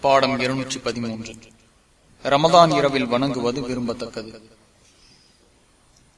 பாடம் இருநூற்றி பதிமூன்று. ரமதான் இரவில் வணங்குவது விரும்பத்தக்கது.